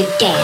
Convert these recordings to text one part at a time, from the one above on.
you down.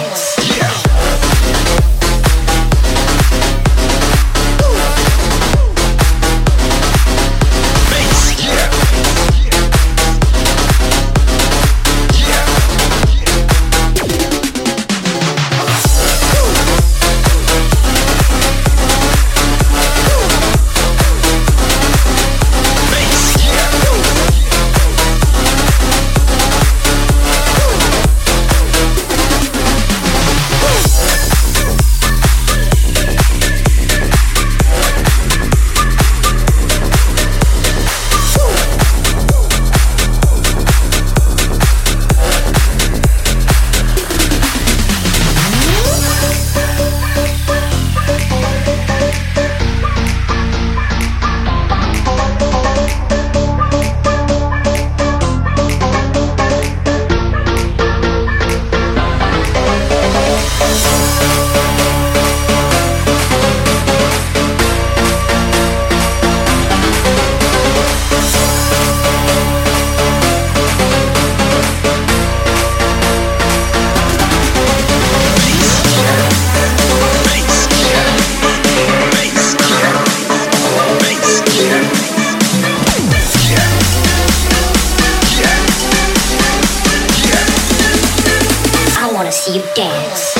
Dance.